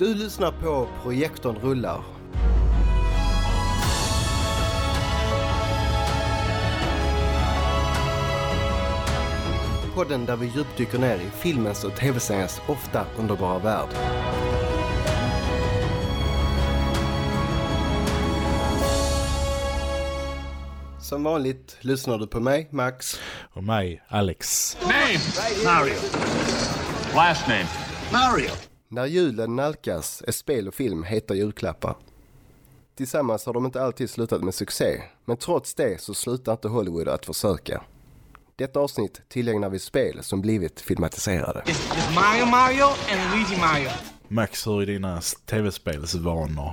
Du lyssnar på Projektorn rullar. Podden där vi djupdyker ner i filmens och tv-seriens ofta underbara värld. Som vanligt lyssnar du på mig, Max. Och mig, Alex. Name? Mario. Last name? Mario. När julen nalkas är spel och film heta julklappar. Tillsammans har de inte alltid slutat med succé, men trots det så slutar inte Hollywood att försöka. Detta avsnitt tillägnar vi spel som blivit filmatiserade. It's, it's Mario Mario and Luigi Mario. Max, hur är dina tv-spelsvanor?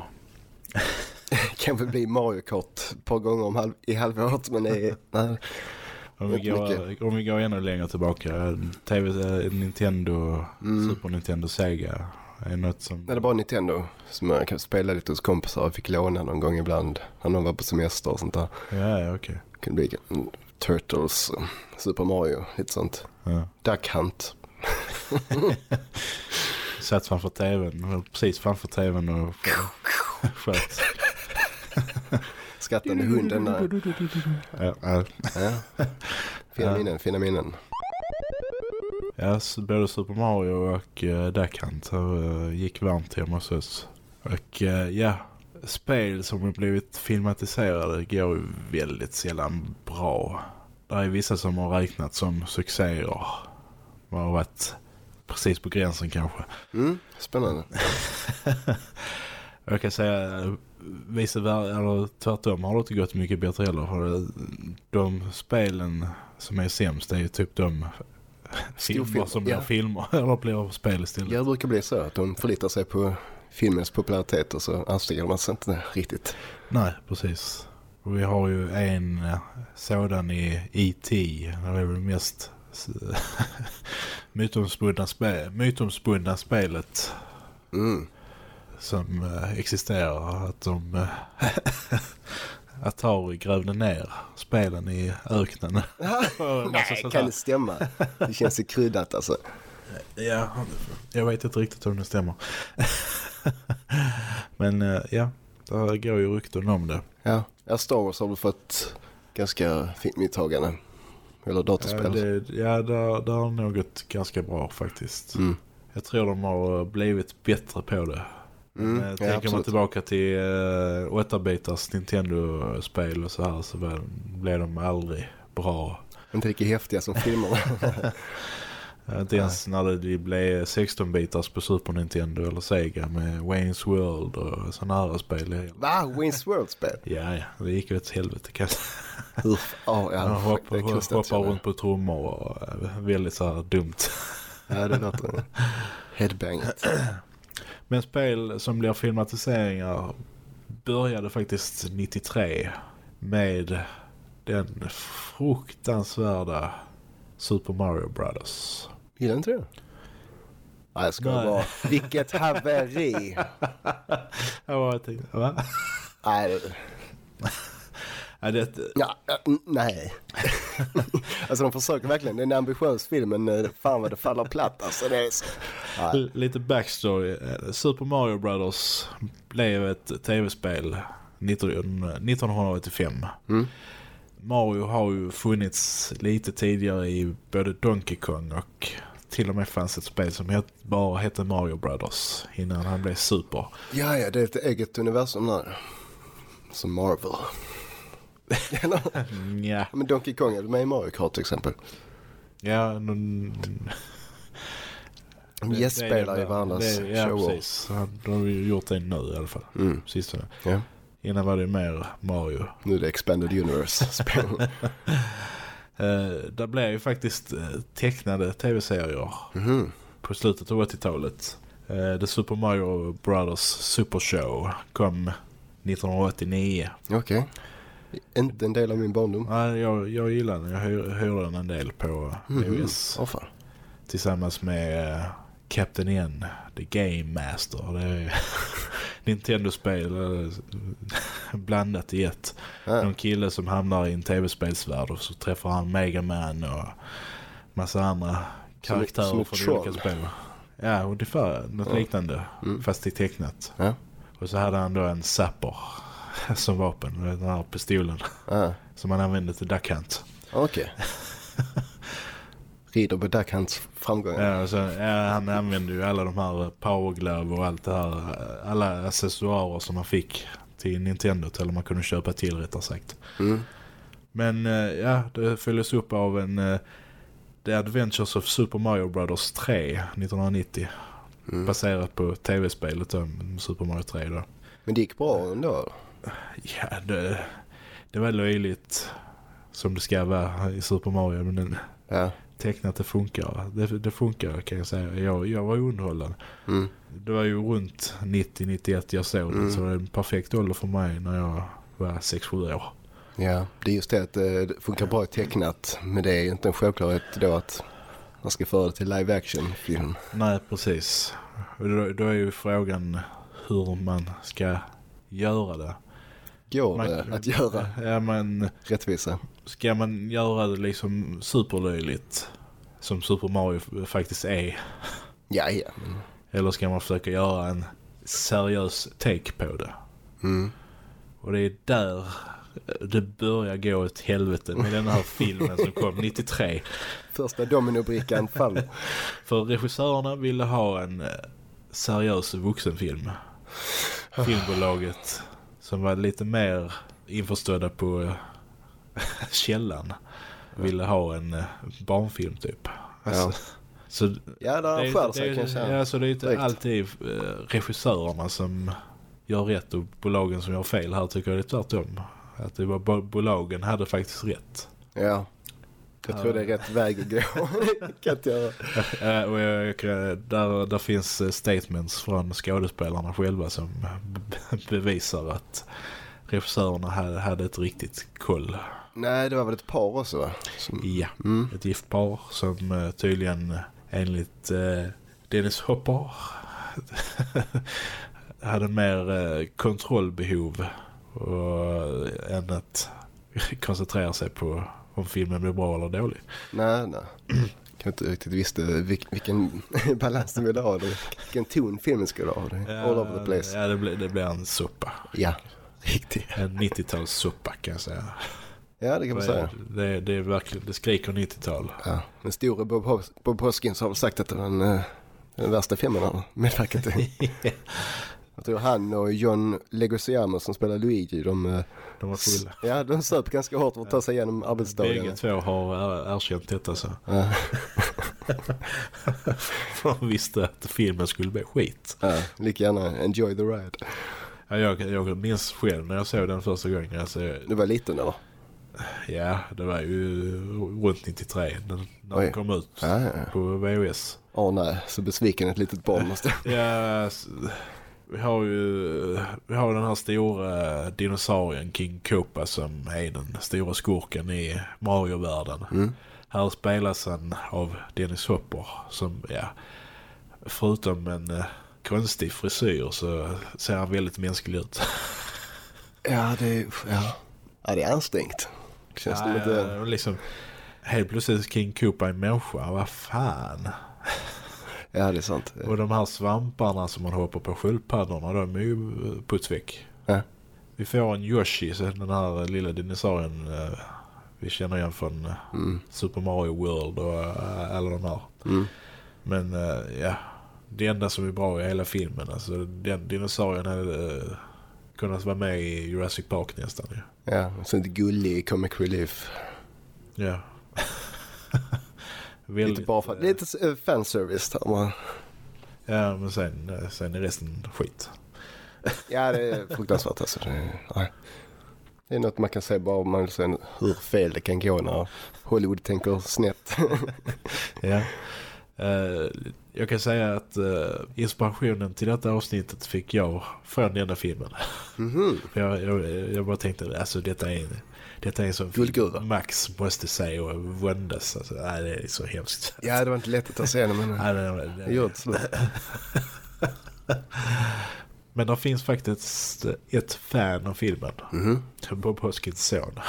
kan väl bli Mario Kart ett par gånger om halv, i halvåret, men det är... Om vi, går, om vi går ännu längre tillbaka, TV, eh, Nintendo, Super Nintendo, Sega är något som... Nej, det bara Nintendo som jag kan spela lite hos kompisar och fick låna någon gång ibland när de var på semester och sånt där. Ja, okej. Det kunde bli mm, Turtles, eh, Super Mario, lite sånt. Ja. Duck Hunt. Satt framför tvn, precis framför tvn och sköt. Skrattande hunden där. Ja, ja. Ja. Fina minnen, fina minnen. Ja, så både Super Mario och uh, Duck Hunt uh, gick varmt hemma hos oss. Och eh, ja, spel som har blivit filmatiserade går ju väldigt sällan bra. Det är vissa som har räknat som succéer. Man har varit precis på gränsen kanske. Mm, spännande. Jag kan säga vice ver- eller tvärtom har det inte gått mycket bättre heller. För de spelen som är sämst är ju typ de filmer som blir ja. filmer eller blir spel istället. Ja, det brukar bli så att de förlitar sig på filmens popularitet och så anstränger man sig inte riktigt. Nej, precis. Och vi har ju en eh, sådan i E.T. Det är väl mest mytomspunna, spe, mytomspunna spelet Mm. Som eh, existerar. Att de eh, Atari grävde ner spelen i öknen. Nej, kan det stämma? Det känns ju kryddat alltså. Ja, jag vet inte riktigt om det stämmer. Men eh, ja, det går ju rykten om det. Ja, ja Star Wars har väl fått ganska fint mottagande. Eller Ja, datorspel. det, ja det, det har nog gått ganska bra faktiskt. Mm. Jag tror de har blivit bättre på det. Mm, Men ja, tänker man absolut. tillbaka till uh, 8-bitars Nintendo-spel och så här så blev de aldrig bra. Inte lika häftiga som filmerna. Eh, Inte ens när det blev 16-bitars på Super Nintendo eller Sega med Wayne's World och sådana här spel. Va? Wayne's World-spel? Ja, ja, det gick ju ett helvete kan jag säga. Hur? Ja, att hoppar känna. runt på trummor och eh, väldigt så här dumt. Ja, det låter headbanget. Men spel som blir filmatiseringar började faktiskt 93 med den fruktansvärda Super Mario Brothers. Gillar inte det? Nej, jag ska Nej. vara. Vilket haveri. Ja, jag tänkte, va? Nej, Ja, det, ja, nej. alltså de försöker verkligen. Det är en ambitiös film men eh, fan vad det faller platt. Alltså det är så. Lite backstory. Eh, Super Mario Brothers blev ett tv-spel 19 1985. Mm. Mario har ju funnits lite tidigare i både Donkey Kong och till och med fanns ett spel som het, bara hette Mario Brothers innan han blev Super. Ja, ja, det är ett eget universum där. Som Marvel. Eller? Ja, Men Donkey Kong är med i Mario Kart till exempel. ja någon, De gästspelar i varandras det, Ja, shower. precis. De har ju gjort det nu i alla fall. Mm. Sistone. Ja. Innan var det mer Mario. Nu är det Expanded Universe-spel. Eh, det blev ju faktiskt eh, tecknade tv-serier Mhm. på slutet av 80-talet. Eh, The Super Mario Brothers Super Show kom 1989. Okej. Inte en del av min barndom. Ja, jag, jag gillar den. Jag hyr, hyrde den en del på. VHS. Åh fan. Tillsammans med eh, Captain N, The Game Master. Det är Nintendo-spel eh, blandat i ett. Ja. Någon kille som hamnar i en tv-spelsvärld och så träffar han Mega Man och massa andra karaktärer som ett från olika spel. Ja, ungefär något liknande. Fast i tecknat. Ja. Och så hade han då en zapper som vapen. Den här pistolen. Ja. Som han använde till Duck Hunt. Okej. Rider på Duckhunts framgångar. Ja, så, ja, han använde ju alla de här Power Glove och allt det här. Alla accessoarer som man fick till Nintendo. Eller man kunde köpa till rättare sagt. Mm. Men eh, ja, det följdes upp av en eh, The Adventures of Super Mario Brothers 3 1990. Mm. Baserat på tv-spelet Super Mario 3 då. Men det gick bra ändå. Ja, det, det var löjligt som det ska vara i Super Mario. Men den, Ja. tecknat det funkar. Det, det funkar kan jag säga. Jag, jag var underhållen. Mm. Det var ju runt 90-91 jag såg det. Mm. Så det är en perfekt ålder för mig när jag var 6-7 år. Ja, det är just det att eh, det funkar bra tecknat. Men det är ju inte en självklarhet då att man ska föra det till live action film. Nej, precis. Då, då är ju frågan hur man ska göra det. Går Man- det att göra Ja, men rättvisa? ska man göra det liksom superlöjligt som Super Mario faktiskt är? Ja, ja. Eller ska man försöka göra en seriös take på det? mm. Och det är där det börjar gå åt helvete med den här filmen som kom 93. Första dominobrickan faller. För regissörerna ville ha en eh, seriös vuxenfilm. Filmbolaget som var lite mer införstådda på eh, källan ville ha en eh, barnfilm typ. Alltså, Ja. Så Ja, där det är- skär sig kan säga. Ja, så det är inte Direkt. alltid eh, regissörerna som gör rätt och bolagen som gör fel. Här tycker jag det är tvärtom. Att det var bo- bolagen hade faktiskt rätt. Ja. Jag tror det är rätt väg att gå. kan inte göra. Eh, och jag, jag, där, där finns eh, statements från skådespelarna själva som be- bevisar att regissörerna hade, hade ett riktigt koll. Nej, det var väl ett par också va? Som, Ja, mm. ett gift par som eh, tydligen eh, enligt eh, Dennis Hopper hade mer eh, kontrollbehov och, än att koncentrera sig på om filmen blir bra eller dålig. Nej, nej. Jag inte riktigt visste vilk, vilken balans de ville ha. Vilken ton filmen skulle ha. Är All over the place. Ja, det blir, det blir en soppa. Ja, riktigt. En 90-talssoppa kan jag säga. Ja, det kan man säga. Det, det är verkligen, det skriker 90-tal. Ja. Den store Bob, Bob Hoskins har väl sagt att det var den, eh, den värsta filmen han medverkat i. Jag tror han och John Leguizamo som spelar Luigi, de, eh, De var fulla. ja, de söp ganska hårt för att ta sig igenom arbetsdagarna. Bägge två har er- erkänt detta så. Ja, De visste att filmen skulle bli skit. ja, lika gärna enjoy the ride. Ja, jag, jag minns själv när jag såg den första gången. Alltså, Du var liten eller? ja, det var ju runt 93 när, när Oj. den kom ut Ja, ja, ja. på VHS. Åh nej, så besviken ett litet barn måste jag. Ja, vi har ju vi har den här stora dinosaurien King Koopa som är den stora skurken i Mario-världen. Mm. Här spelas han av Dennis Hopper som, ja, förutom en eh, konstig frisyr så ser han väldigt mänsklig ut. Ja, det är, ja. ja, det är ansträngt. Känns det inte... Ja, liksom, helt plötsligt King Koopa en människa, vad fan. Ja, det är sant. Och de här svamparna som man hoppar på sköldpaddorna, de är ju eh, putsväck. Ja. Vi får en Yoshi, så den här lilla dinosaurien eh, vi känner igen från eh, Mm. Super Mario World och alla de här. Mm. Men ja, det enda som är bra i hela filmen, alltså den dinosaurien hade kunnat vara med i Jurassic Park nästan. Ja, så inte gullig comic relief. Ja. Lite Väldigt, bara för, lite eh, fanservice där man. Ja, men sen, eh, sen är resten skit. Ja, det är fruktansvärt alltså. Det är, nej. det är något man kan säga bara om man vill se hur fel det kan gå när Hollywood tänker snett. Ja. Eh, jag kan säga att eh, inspirationen till detta avsnittet fick jag från denna filmen. Mhm. För jag, jag, jag bara tänkte, alltså detta är, detta är sån Guldgruva. Max måste säga och våndas. Alltså, nej, det är så hemskt. Ja, det var inte lätt att ta sig igenom men Nej, det, det, det slut. Men det finns faktiskt ett fan av filmen. Mhm. Bob Hoskins son.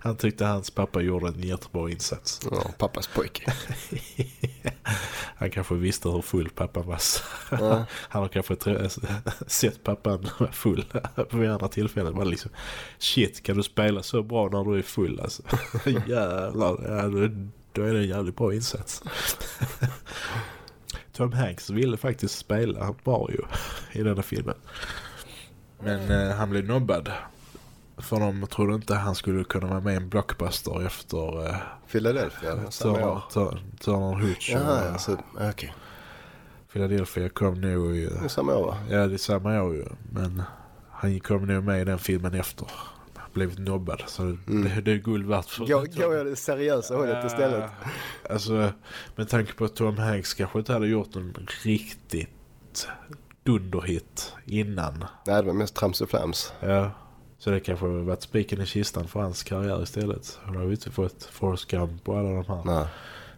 Han tyckte hans pappa gjorde en jättebra insats. Ja, pappas pojke. Han kanske visste hur full pappan var. Ja. Han har kanske sett pappan vara full vid andra tillfällen. Man liksom, shit, kan du spela så bra när du är full? Alltså? Jävlar, ja, då, då är det en jävligt bra insats. Tom Hanks ville faktiskt spela Mario i denna filmen. Men eh, han blev nobbad. För de trodde inte han skulle kunna vara med i en blockbuster efter eh, Philadelphia, Turner, år. Tur- Turner Hooch. Jaha, och, ja, så, okej. Philadelphia kom nog i... Det är samma år va? Ja, det är samma år ju. Men han kom nog med i den filmen efter. Blivit nobbad. Så det, det är guld värt för... Går, går jag det seriösa hållet istället? Alltså, med tanke på att Tom Hanks kanske inte hade gjort en riktigt dunderhit innan. Nej, det var mest trams och flams. Ja. Så det kanske har varit spiken i kistan för hans karriär istället. Då har vi inte fått Forrest Gump och alla de här. Nej,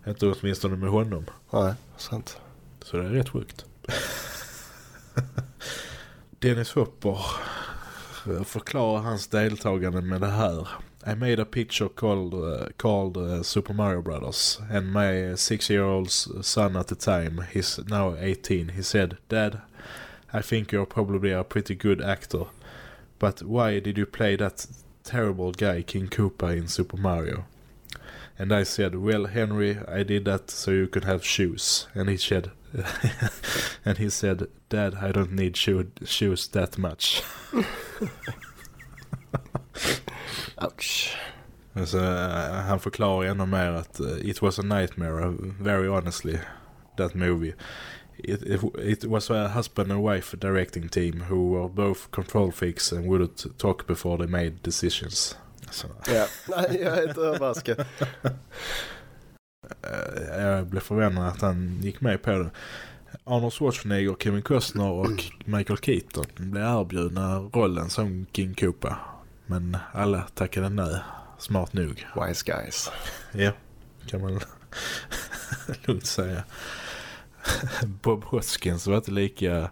Inte åtminstone med honom. nej, sant. Så det är rätt sjukt. Dennis Hopper förklarar hans deltagande med det här. I made a picture called, uh, called uh, Super Mario Brothers and my six-year-old son at the time, he's now 18, he said, Dad, I think you're probably a pretty good actor, but why did you play that terrible guy King Koopa in Super Mario? And I said, well, Henry, I did that so you could have shoes. And he said, and he said, Dad, I don't need shoe, shoes that much. Ouch. Alltså, eh, han förklarar ännu mer att eh, it was a nightmare, uh, very honestly, that movie. It, it, it was a husband and wife directing team who were both control freaks and wouldn't talk before they made decisions. Så, Ja, nej, jag är inte överraskad. eh, jag blev förvånad att han gick med på det. Arnold Schwarzenegger, Kevin Costner och Michael Keaton blev erbjudna rollen som King Koopa. Men alla tackade nej. Smart nog. Wise guys. Ja, kan man lugnt säga. Bob Hoskins var inte lika...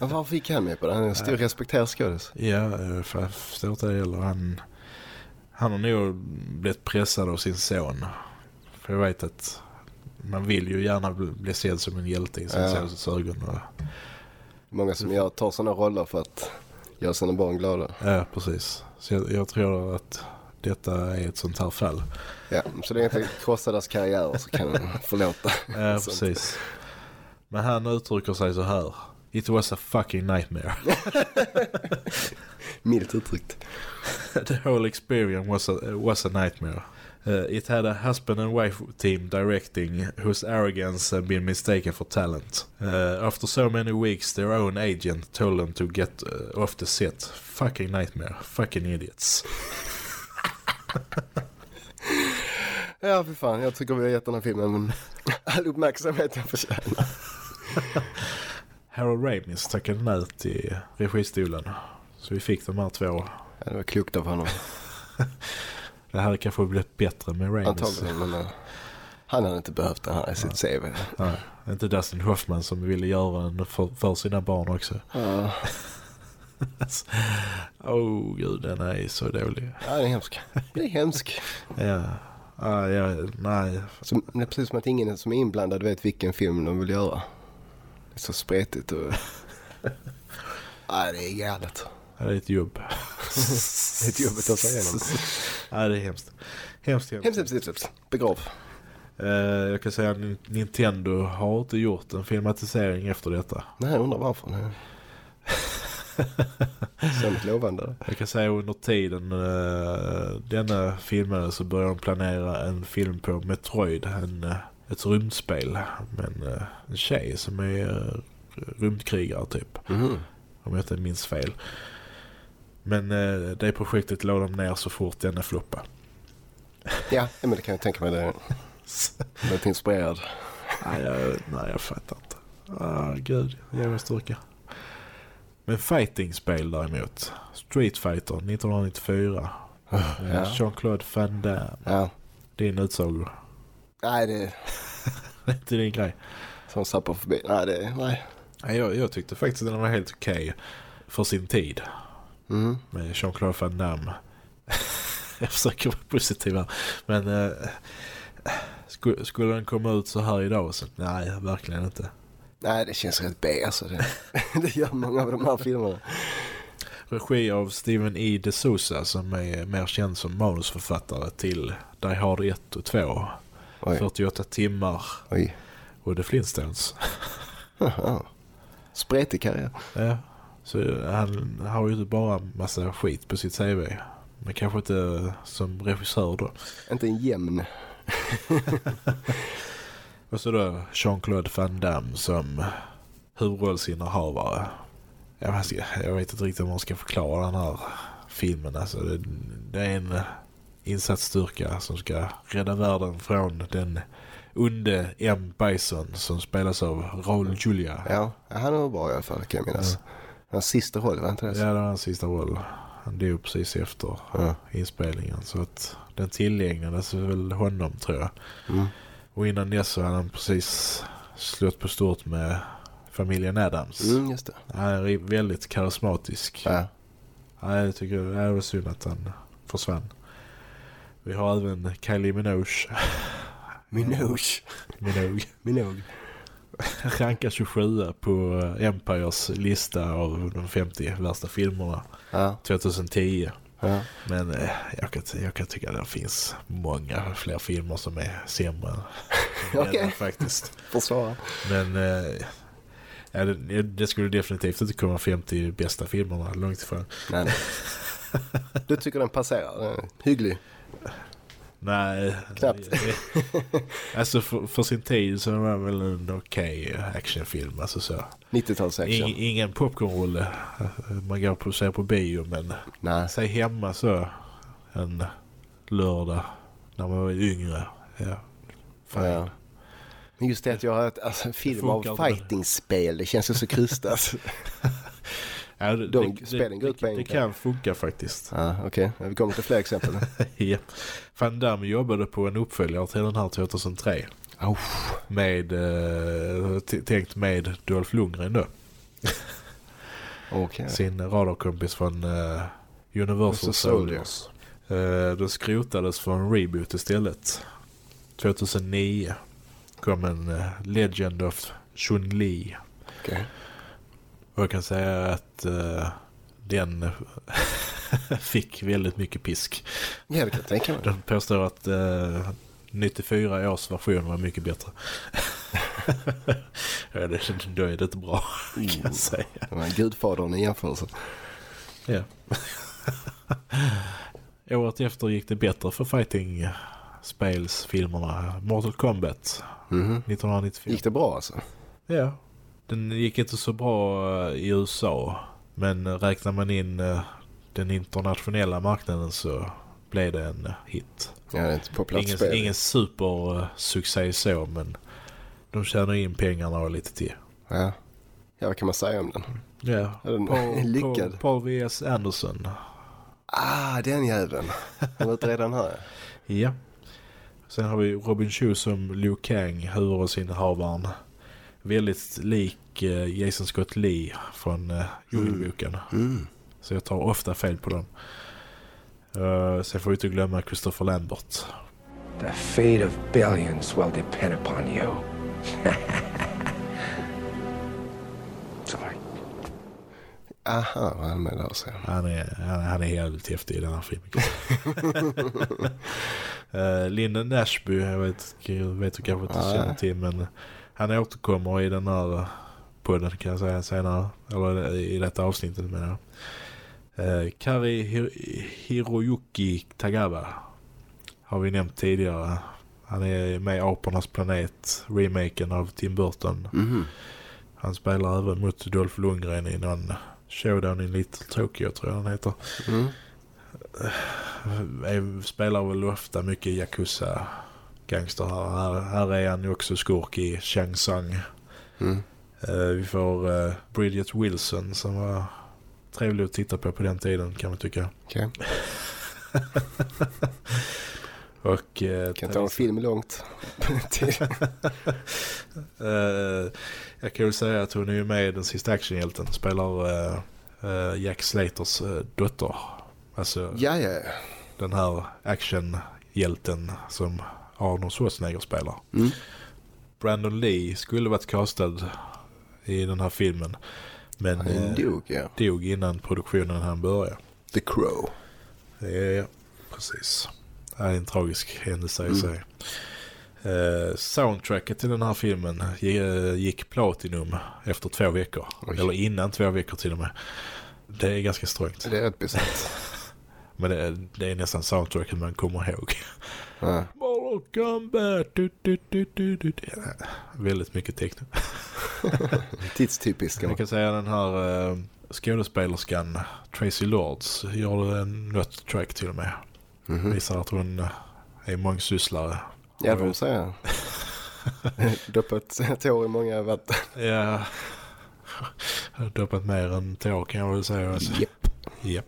Varför fick han med på det? Han är en stor respekterad skådis. Ja, eh, för jag förstår inte det heller. Han, han har nog blivit pressad av sin son. För jag vet att man vill ju gärna bli, sedd som en hjälte i sin Ja. sons ögon. Och, Många som gör, tar sådana roller för att göra sina barn glada. ja, precis. Så jag, jag tror att detta är ett sånt här fall. Ja, så det är inte krossa deras karriärer så kan man förlåta. Ja, precis. Men han uttrycker sig så här. It was a fucking nightmare. Milt uttryckt. the whole experience was a, was a nightmare. Uh, it had a husband and wife team directing whose arrogance had been mistaken for talent. Uh, after so many weeks, their own agent told them to get uh, off the set. Fucking nightmare. Fucking idiots. Ja, för fan. Jag tycker vi har gett den här filmen all uppmärksamhet den förtjänar. Harold Ramis tackade nej till registolen. Så vi fick de här två. Ja, det var klokt av honom. Det hade kanske blivit bättre med Ramis. Antagligen, men uh, han hade inte behövt den här i sitt CV. Nej, inte Dustin Hoffman som ville göra den för, för sina barn också. Ja, Åh oh, gud, den är så dålig. ja, det är hemskt. Det är hemskt. Ja, ah, ja nej. Som, det är precis som att ingen som är inblandad vet vilken film de vill göra. Det är så spretigt och... Ja, det är galet. Det är ett jobb. Det är ett jobb att ta sig igenom. Ja, det är hemskt. Hemskt, hemskt. Hemskt, hemskt, hemskt, hemskt. Begrav. Eh, jag kan säga att Nintendo har inte gjort en filmatisering efter detta. Nej, jag undrar varför. Nej. Sånt lovande. Jag kan säga under tiden uh, denna filmade så började de planera en film på Metroid. En, uh, ett rymdspel med en, uh, en tjej som är uh, rymdkrigare typ. Mhm. Om jag inte minns fel. Men uh, det projektet låg de ner så fort denna floppa. Ja, men det kan jag tänka mig. Det. Jag är inspirerad. nej, jag, nej, jag fattar inte. Ah, gud, ge mig styrka. Men fighting-spel däremot. Street Fighter 1994. Ja. Jean-Claude Van Damme. Ja. Din utsago. Nej, det är Det är inte din grej. som sappar förbi. Nej, det. Nej. Nej, Jag, jag tyckte faktiskt att den var helt okej för sin tid. Mm. Med Jean-Claude Van Damme. jag försöker vara positiv här. Men eh, skulle, skulle den komma ut så här idag? Så, nej, verkligen inte. Nej, det känns rätt B alltså. Det, det gör många av de här filmerna. Regi av Steven E. DeSouza som är mer känd som manusförfattare till Die Hard 1 och 2. Oj. 48 timmar Oj. och The Flintstones. Spretig karriär. Ja, så han har ju inte bara massa skit på sitt CV. Men kanske inte som regissör då. Inte en jämn. Och så då Jean-Claude Van Damme som huvudrollsinnehavare. Jag vet, jag vet inte riktigt om man ska förklara den här filmen. Alltså det, det är en insatsstyrka som ska rädda världen från den onde M. Bison som spelas av Raul Julia. Ja, han var bra i alla fall kan jag minnas. Hans sista roll var inte det? Ja, det var hans sista roll. Han dog precis efter Ja. inspelningen. Så att den tillägnades väl honom tror jag. Mm. Och innan dess så hade han precis slått på stort med familjen Adams. Mm, just det. Han är väldigt karismatisk. Ja. Ja, jag tycker det var synd att han försvann. Vi har även Kylie Minogue. Minogue. Minogue. Minogue. Rankar 27 på Empires lista av de 50 värsta filmerna Ja. 2010. Ja. Men eh, jag, kan, jag kan tycka att det finns många fler filmer som är sämre. denna faktiskt. Försvara. Men eh, ja, det, det skulle definitivt inte komma 50 bästa filmerna långt ifrån. Nej, nej. Du tycker den passerar? Är Hygglig. Nej. Knappt. alltså för, för sin tid så var det väl en okej actionfilm. Alltså så. 90-talsaction. Ing, ingen popcornrulle. Man går på, ser på bio men Nej. säg hemma så en lördag när man var yngre. Ja. Fine. Ja. Just det att jag har ett alltså, en film av fightingspel, det känns ju så krystat. Ja, det, De det, spelen går ut på det, det kan funka faktiskt. ja, okej. Vi kommer till fler exempel. ja. Van Damme jobbade på en uppföljare till den här 2003. Oh. Med, eh, tänkt med Dolph Lundgren då. Okej. Sin radarkompis från eh, Universal Soldiers. Eh, då skrotades för en reboot istället. 2009 kom en eh, Legend of Chun-Li. Okej. Och jag kan säga att eh, den fick väldigt mycket pisk. Ja, det kan jag tänka mig. De påstår att eh, 94 års version var mycket bättre. ja, det, då är det inte bra kan jag säga. Det var gudfadern i jämförelse. Ja. Året efter gick det bättre för fighting spelsfilmerna. Mortal Kombat Mhm. 1995. Gick det bra alltså? Ja. Den gick inte så bra eh, i USA. Men eh, räknar man in eh, den internationella marknaden så blev det en hit. Ja, det är inte populärt Ingen, spel. ingen supersuccé så men de tjänar in pengarna och lite till. Ja. ja, vad kan man säga om den? Ja, den Paul, lyckad? Paul, V.S. Anderson. Ah, den jäveln. Han var redan här. Ja. Sen har vi Robin Chu som Liu Kang, huvudrollsinnehavaren. Väldigt lik eh, Jason Scott Lee från uh, Djungelboken. Mm. Så jag tar ofta fel på dem. Uh, sen får vi inte glömma Christopher Lambert. The fate of billions will depend upon you. Sorry. Aha, vad han med där så. Han är, han, han är helt häftig i den här filmen. uh, Lyndon Nashby, jag vet, jag vet du kanske inte känner till men han återkommer i den här podden kan jag säga senare. Eller i detta avsnittet menar jag. Uh, Kari Hir- Hiroyuki Tagawa har vi nämnt tidigare. Han är med i Apornas planet, remaken av Tim Burton. Mhm. Han spelar även mot Dolph Lundgren i någon Showdown in Little Tokyo tror jag han heter. Mm. Är- Spelar väl ofta mycket Yakuza gangster här. här. Här är han ju också skurk i Shang Tsung. Mm. Eh, vi får eh, Bridget Wilson som var trevlig att titta på på den tiden kan man tycka. Okej. Och eh, Kan ta en film långt. eh, jag kan väl säga att hon är ju med i den sista actionhjälten. Spelar eh, eh, Jack Slaters dotter. Alltså ja, ja. den här actionhjälten som Arnold Schwarzenegger spelar. Mm. Brandon Lee skulle varit castad i den här filmen. Men Han eh, dog, ja. dog innan produktionen han började. The Crow. Ja, precis. Det är en tragisk händelse i Mm. sig. Eh, soundtracket till den här filmen gi- gick platinum efter två veckor. Oj. Eller innan två veckor till och med. Det är ganska strångt. Det är rätt bisarrt. Men det är, det är nästan soundtracket man kommer ihåg. Ja. Du, du, du. Ja, väldigt mycket teckning. Tidstypiskt. Jag kan säga den här eh, skådespelerskan Tracy Lords gjorde en något track till och med. Mhm. Visar att hon eh, är mångsysslare. Ja, det får man säga. Doppat tår i många vatten. Ja. Doppat mer än tår kan jag väl säga. Alltså. Japp. Ja.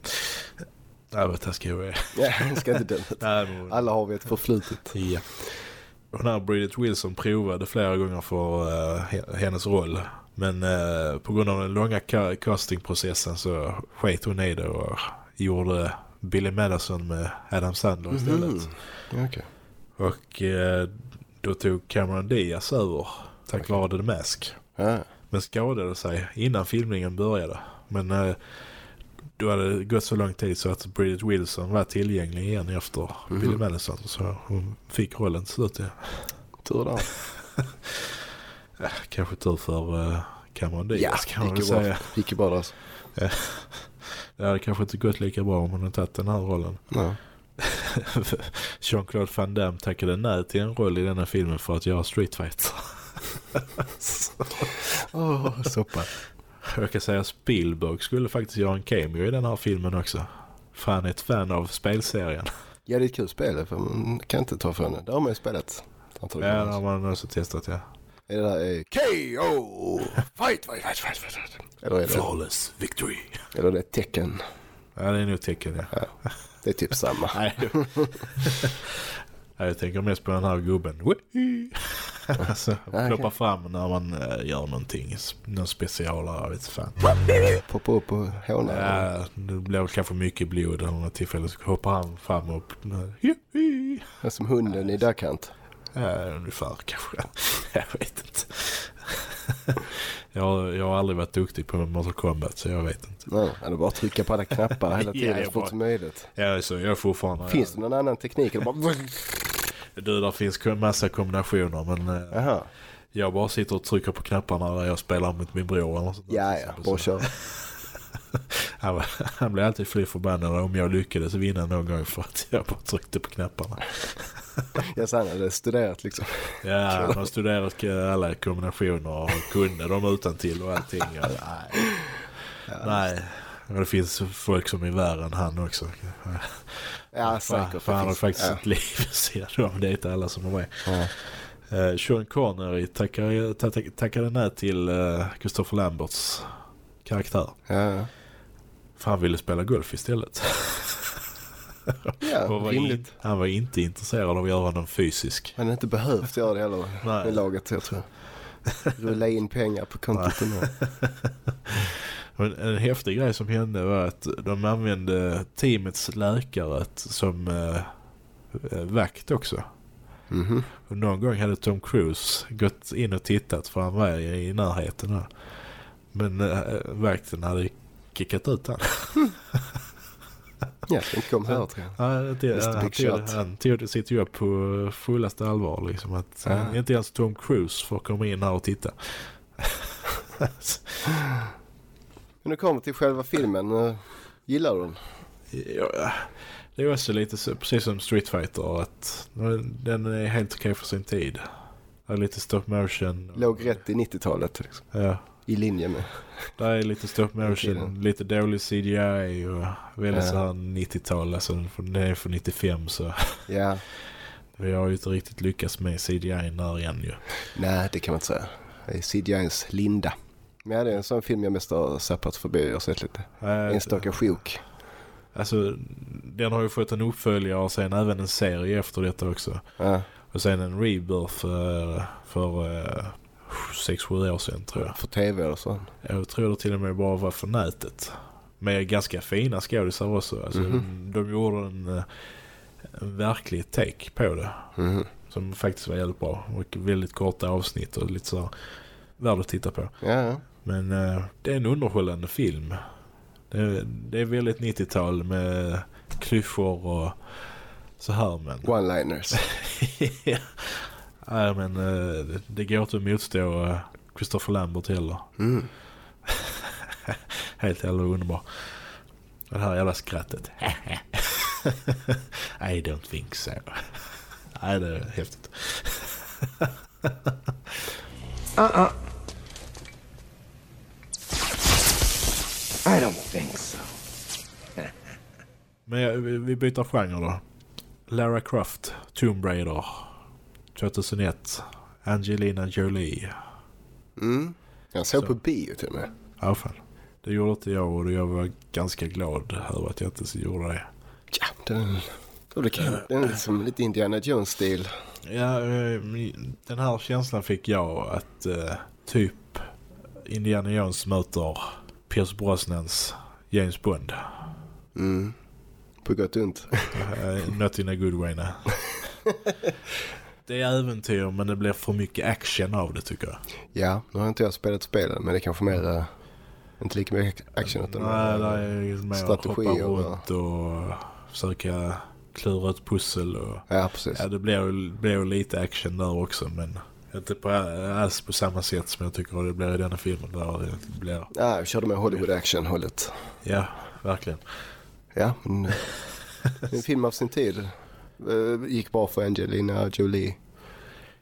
Jag vet taskig jag är. Ja, ska inte döma. Nej, men- Alla har vi ett förflutet. Ja. Den här Bridget Wilson provade flera gånger för he- hennes roll. Men eh, på grund av den långa ca- castingprocessen så sket hon i det och gjorde Billy Madison med Adam Sandler istället. Mhm. Ja, Okej. Och eh, då tog Cameron Diaz över tack Okej. vare The Mask. Ja. Men skadade sig innan filmningen började. Men då hade det gått så lång tid så att Bridget Wilson var tillgänglig igen efter Mhm. Billy Madison. Så hon fick rollen till slut. Ja. Tur där. Ja, kanske tur för uh, Cameron Diaz Ja, kan man väl säga. Gick ju där. alltså. Det hade kanske inte gått lika bra om hon hade tagit den här rollen. Ja. Jean-Claude Van Damme tackade nej till en roll i denna filmen för att göra Street Fighter. Åh, soppa. Jag kan säga Spielberg skulle faktiskt göra en cameo i den här filmen också. För han är ett fan av spelserien. Ja, det är ett kul spel. För man kan inte ta från det. Det har man ju spelat. Ja, det har man också testat, ja. Är det där eh, KO? Fight, fight, fight, fight, fight. Eller är det, Flawless victory. eller är det tecken? Ja, det är nog tecken, ja. Det är typ samma. Nej. Ja, Jag tänker mest på den här gubben. Alltså, okej. ploppar fram när man eh, gör någonting. Någon specialare, jag vet fan. Poppa upp och håna. Ja, det blir kanske mycket blod eller något tillfälle. Så hoppar han fram och... Som hunden i Hunt. Ja, ungefär kanske. Jag vet inte. jag, jag har aldrig varit duktig på Mortal Kombat så jag vet inte. Nej, det är bara att trycka på alla knappar hela Ja, tiden jag så fort som möjligt. Ja, så jag är fortfarande... Finns det någon annan teknik? Eller bara... Du, där finns en massa kombinationer men eh, Jaha. jag bara sitter och trycker på knapparna när jag spelar mot min bror eller sånt Ja, ja. Bara kör. Han, blev alltid fly förbannad om jag lyckades vinna någon gång för att jag bara tryckte på knapparna. Jag sa han hade studerat liksom. Ja, han har studerat alla kombinationer och kunde dem utan till och allting. Och, nej. nej. Och det finns folk som är värre än han också. Ja, säkert. för han har faktiskt ja. ett liv vid sidan om. Det är inte alla som har med. Ja. Uh, Sean Connery tackade, tack- tackade nej till uh, Christopher Lamberts karaktär. Ja, ja. För han ville spela golf istället. ja Och var in, han var inte intresserad av att göra någon fysisk. Han hade inte behövt göra det heller Nej. med laget jag tror. Rulla in pengar på kontot. Men en häftig grej som hände var att de använde teamets läkare som uh, vakt också. Mhm. Och någon gång hade Tom Cruise gått in och tittat för han var i, närheten där. Men uh, vakten hade kickat ut han. Ja, den kom här tror jag. Ja, det, han, tog, han tog sitt jobb på fullaste allvar. Liksom, att, Ja. eh, Inte ens Tom Cruise får komma in här och titta. Men nu kommer till själva filmen. Gillar du den? ja, det är också lite så, precis som Street Fighter. Att den är helt okej för sin tid. Det lite stop motion. Låg rätt i 90-talet liksom. Ja, I linje med. det är lite stop motion. Lite dålig CGI och väldigt Ja. så här 90-tal. Alltså den är från 95 så Ja, vi har ju inte riktigt lyckats med CGI där igen ju. nej det kan man inte säga. Det CGI's linda. Men ja, det är en sån film jag mest har zappat förbi och sett lite. Eh, Enstaka sjok. Alltså, den har ju fått en uppföljare och sen även en serie efter detta också. Ja, Och sen en rebirth för, för eh, 6-7 år sedan tror jag. för tv och så. Jag tror det till och med bara var för nätet. Med ganska fina skådisar också. Alltså, Mhm. De gjorde en, eh, en verklig take på det. Mhm. Som faktiskt var jävligt bra. Och väldigt korta avsnitt och lite så värd att titta på. Ja, ja. Men eh, det är en underhållande film. Det är, det är väldigt 90-tal med klyschor och så här men... One-liners. Nej men eh, det, det går inte att motstå eh, Christopher Lambert heller. Mm. Helt jävla underbar. Det här jävla skrattet. I don't think so. Nej det är häftigt. Uh-uh. I don't think so. Men vi, vi byter genre då. Lara Croft, Tomb Raider, 2001. Angelina Jolie. Mm. Jag såg Så. på bio till och med. Ja, fan. Det gjorde inte jag och jag var ganska glad över att jag inte gjorde det. Ja, den, det kan, den är som lite Indiana Jones-stil. Ja, eh, den här känslan fick jag att eh, typ Indiana Jones möter Pierce Brosnans James Bond. Mm. På gott och ont. Uh, not in a good way, nej. Det är äventyr men det blir för mycket action av det tycker jag. Ja, nu har inte jag spelat spelen men det är kanske mer... eh, inte lika mycket action utan Nej, det mer, är mer att strategi hoppa och- runt och försöka klura ett pussel. Och, Ja, precis. ja, det blir, blir lite action där också men inte på, alls på samma sätt som jag tycker det blir i denna filmen. Där det blir, Ja, jag körde med Hollywood action-hållet. ja, verkligen. Ja, men... eh, en film av sin tid. Eh, Gick bra för Angelina Jolie.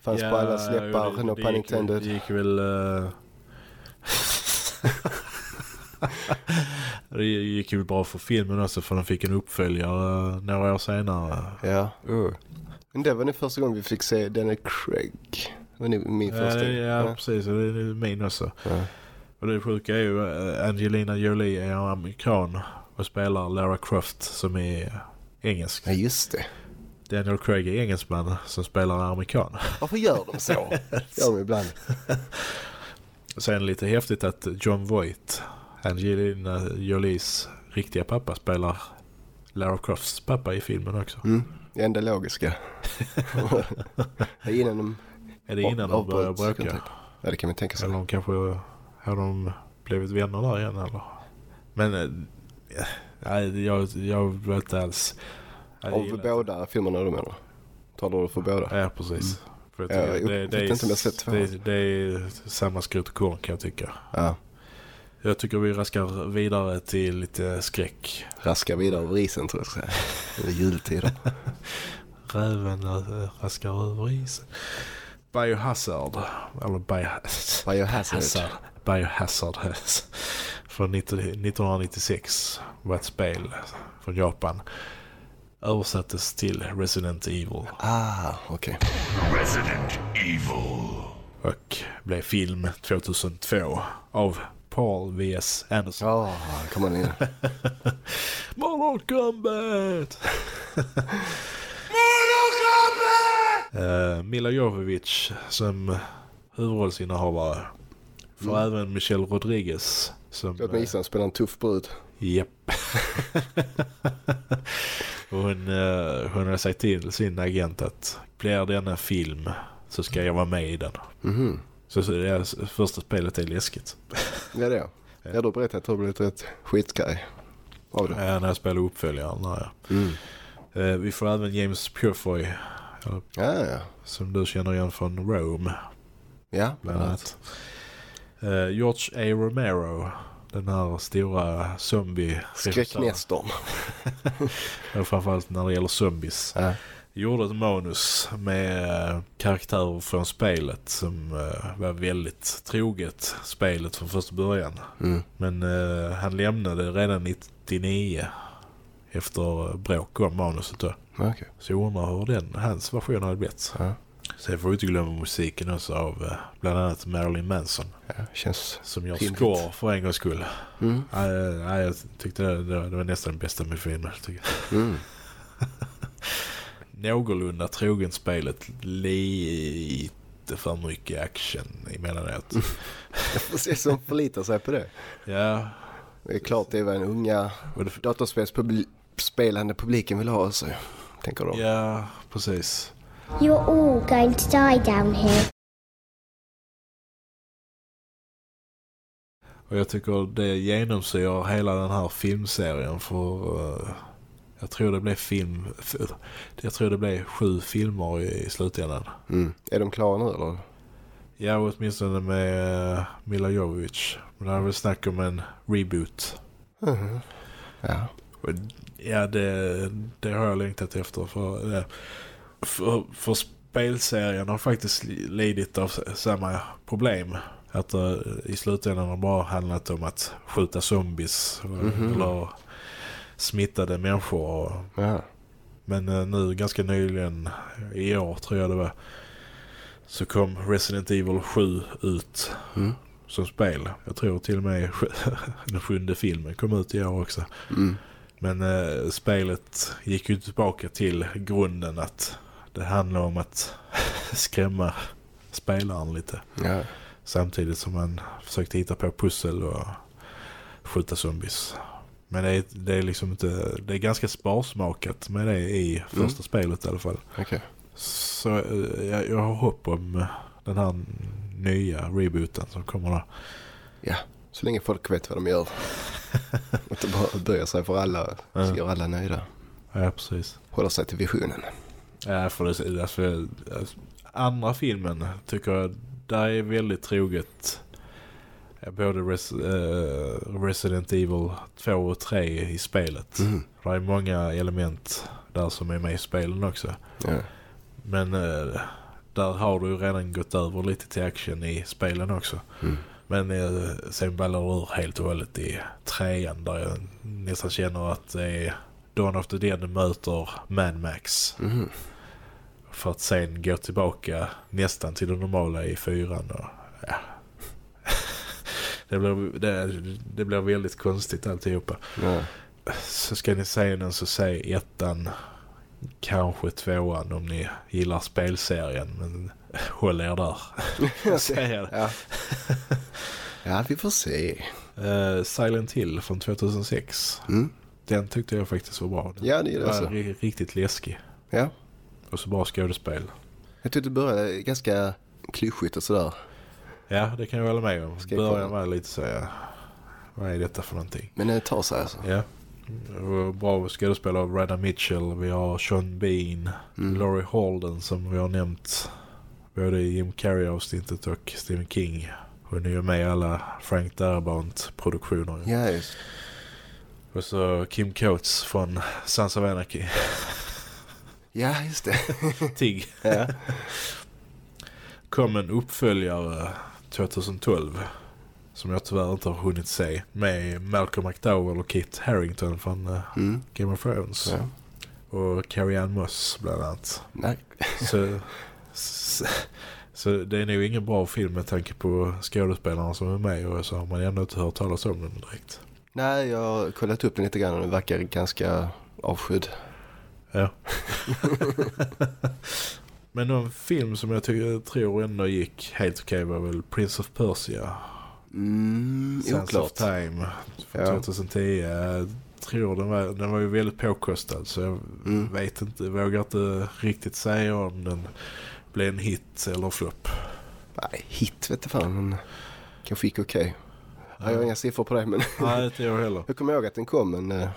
Fanns på allas läppar, no pun intended. Det gick väl... eh, det gick ju bra för filmen också för den fick en uppföljare några år senare. Ja, uh. Men det var nog första gången vi fick se Daniel Craig. Det var min Ja, första. det- ja, precis. och Det är min också. Ja. Och det sjuka är ju eh, Angelina Jolie är amerikan och spelar Lara Croft som är engelsk. ja, just det. Daniel Craig är engelsman som spelar amerikan. Varför gör de så? gör de ibland. Sen lite häftigt att John Voight, Angelina Jolies riktiga pappa, spelar Lara Crofts pappa i filmen också. Mm. Det enda logiska. Innan de... Är det innan de börjar bråka? kontakt. Ja, det kan man tänka sig. Eller de kanske har de blivit vänner där igen eller? Men eh, nej, jag, jag vet inte alls. Av båda filmerna du menar? Talar du för båda? Ja, precis. För att Ja, det, jag det, vet det, är, inte om jag sett två. det, det är samma skrot och korn kan jag tycka. Ja. Jag tycker vi raskar vidare till lite skräck. Raska vidare över isen tror jag. Det är jultider. Räven äh, raskar över isen. Biohazard. Eller Biohazard. Biohazard. Biohazard. Från 19 1996 var ett spel från Japan. Översattes till Resident Evil. Ah, okej. Resident Evil. Och blev film 2002 av Paul V.S. Anderson. Ja, kommer man in. Mortal Kombat! uh, Mila Jovovich som huvudrollsinnehavare. För även Michelle Rodriguez som... Låt mig gissa, spelar en tuff brud. Japp. Och hon, uh, hon har sagt till sin agent att blir denna film så ska jag vara med i den. Mhm. Så, så det är, första spelet är läskigt. Ja, det är jag. Ja, då berättade jag att det har blivit rätt skitskraj av det. Ja, när jag spelar uppföljaren. Ja. Mm. Uh, vi får även James Purefoy Ja, ja. Som du känner igen från Rome, Ja, bland annat. Eh, George A. Romero, den här stora zombie Skräcknästorn. Framförallt när det gäller zombies. Ja. Gjorde ett manus med eh, karaktärer från spelet som eh, var väldigt troget spelet från första början. Mm. Men eh, han lämnade redan 99 efter bråk om manuset då. Okej. Så jag undrar hur den, hans version hade blivit. Ja. Sen får vi inte glömma musiken också av eh, bland annat Marilyn Manson. Ja, känns... Som Rimligt. score för en gångs skull. Mm. Ja, ja, jag tyckte det, det, var, nästan den bästa med filmen. jag. Mm. Någorlunda trogen spelet. Lite för mycket action emellanåt. Jag se som förlitar sig på det. ja, Det är klart det är vad den unga datorspelsspelande publiken vill ha så tänker de. Ja, precis. You're all going to die down here. Och jag tycker det genomsyrar hela den här filmserien för eh, jag tror det blev film för, jag tror det blev sju filmer i, i slutändan. Mm. Är de klara nu eller? Ja, åtminstone med uh, Mila Jovovich. Men det är väl snack om en reboot. Ja. Och, ja, det, det har jag längtat efter. För, eh, för, för spelserien har faktiskt lidit av samma problem. Att det i slutändan har bara handlat om att skjuta zombies Mhm. eller smittade människor. Ja. men eh, nu ganska nyligen, i år tror jag det var, så kom Resident Evil 7 ut Mm. som spel. Jag tror till och med den sjunde filmen kom ut i år också. Mm. Men eh, spelet gick ju tillbaka till grunden att det handlar om att skrämma spelaren lite. Ja. Samtidigt som man försökte hitta på pussel och skjuta zombies. Men det är, det är liksom inte, det är ganska sparsmakat med det i första Mm. spelet i alla fall. Okej. Så eh, jag, jag har hopp om den här nya rebooten som kommer där. Ja. Så länge folk vet vad de gör. Att de bara böjer sig för alla. Så gör alla nöjda. Ja, precis. Håller sig till visionen. Ja, för det, alltså, alltså, andra filmen tycker jag där är väldigt troget. Både Res, eh, Resident Evil 2 och 3 i spelet. Mm. Det är många element där som är med i spelen också. Ja. Men eh, där har du redan gått över lite till action i spelen också. Mm. Men eh, sen ballar det ur helt och hållet i trean där jag nästan känner att det är Dawn of the Dead möter Mad Max. Mhm. För att sen gå tillbaka nästan till det normala i fyran. Och, ja. det, blir, det, det blir väldigt konstigt alltihopa. Ja. Så ska ni se den så säg ettan, kanske tvåan om ni gillar spelserien. Men håll er där. Säger det. Ja. ja, vi får se. Eh, Silent Hill från 2006. Mm. Den tyckte jag faktiskt var bra. Den Ja, det är det var så. ri- riktigt läskig. Ja. Och så bra skådespel. Jag tyckte det började ganska klyschigt och sådär. Ja, det kan jag hålla med om. Ska kolla? var lite så ja, vad är detta för någonting? Men det tar sig alltså. Ja. Bra skådespel av Radha Mitchell. Vi har Sean Bean. Mm. Laurie Holden som vi har nämnt. Både i Jim Carrey-avsnittet och Stephen King. Hon är ju med i alla Frank Darabont-produktioner. Ja, just. Och så Kim Coates från Sons of Anarchy. Ja, just det. Tig. ja. kom en uppföljare 2012 som jag tyvärr inte har hunnit se med Malcolm McDowell och Kit Harington från eh, Mm. Game of Thrones ja. och Carrie Ann Moss bland annat. Nej. Så, så, så det är nog ingen bra film med tanke på skådespelarna som är med och så har man ändå inte hört talas om den direkt. Nej, jag har kollat upp den lite grann och den verkar ganska avskydd. Ja. Men någon film som jag tycker, tror ändå gick helt okej var väl Prince of Persia. Mm, Sense of oklart. Time från Ja. 2010. Jag tror den var, den var ju väldigt påkostad så jag Mm. vet inte, vågar inte riktigt säga om den blev en hit eller flopp. Nej, hit vet jag fan. Men kanske gick okej. Ja, jag har inga siffror på det men Nej, inte jag heller. jag kommer ihåg att den kom men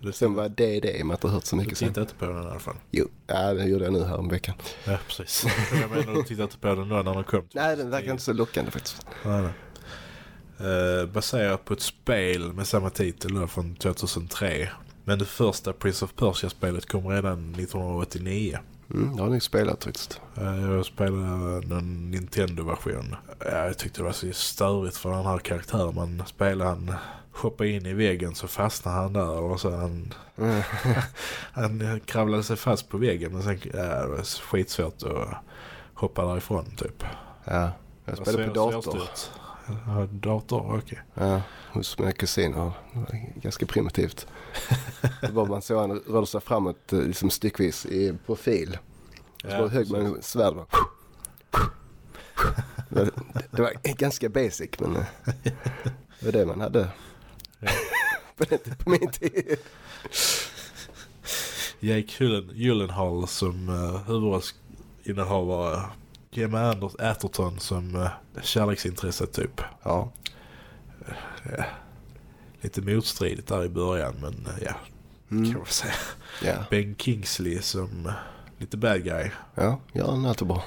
Du, sen var det det. Man inte hört så du mycket sen. tittade inte på den i alla fall. Jo, ja, det gjorde jag nu här om veckan. Ja, precis. jag menar, du tittade inte på den då när den kom. Nej, den verkar inte så lockande faktiskt. Nej, nej. Eh, baserat på ett spel med samma titel då, från 2003. Men det första Prince of Persia-spelet kom redan 1989. Mm, det har ni spelat faktiskt. Eh, Jag spelade någon Nintendo-version. Ja, Jag tyckte det var så störigt för den här karaktären man spelar. Han hoppar in i väggen så fastnar han där. Och så han, Mm. han kravlade sig fast på väggen. Men sen ja, det var skitsvårt att hoppa därifrån typ. Ja, jag spelar på dator. Ja, dator, okej. Ja, hos mina kusiner. Ganska primitivt. Det var man såg han rörde sig framåt eh, liksom styckvis i profil. Och så bara högg man svärd. bara. Det var, det var ganska basic men eh, det var det man hade. den, på min tid. Jake Gyllen, Gyllenhaal som uh, huvudrollsinnehavare. Gemma Anders Atherton som uh, kärleksintresse typ. Ja. Lite motstridigt där i början men uh, ja, Mm. kan man säga. Ja. Ben Kingsley som uh, lite bad guy. Ja, gör han alltid bra.